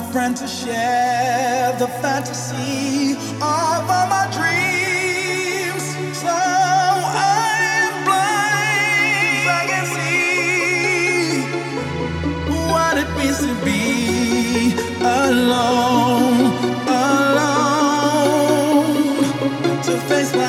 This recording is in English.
a friend to share the fantasy of all my dreams. So I am blind, I can see what it means to be alone, alone, to face.